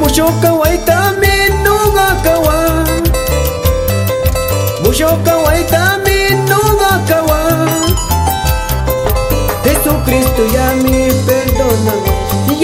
Mushoka waitami nuga kawa Mushoka waitami nuga kawa Jesucristo ya mi perdona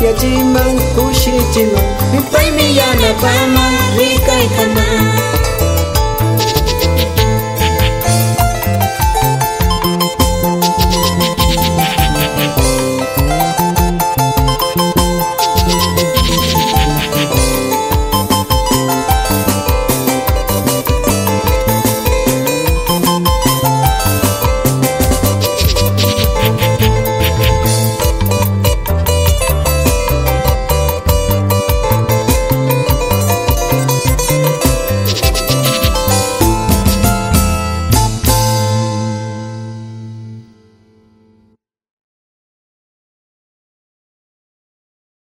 ပြကြည်မှန်ကိုရှိကြည်မှန်မပိုင်မရနာပမ်းမ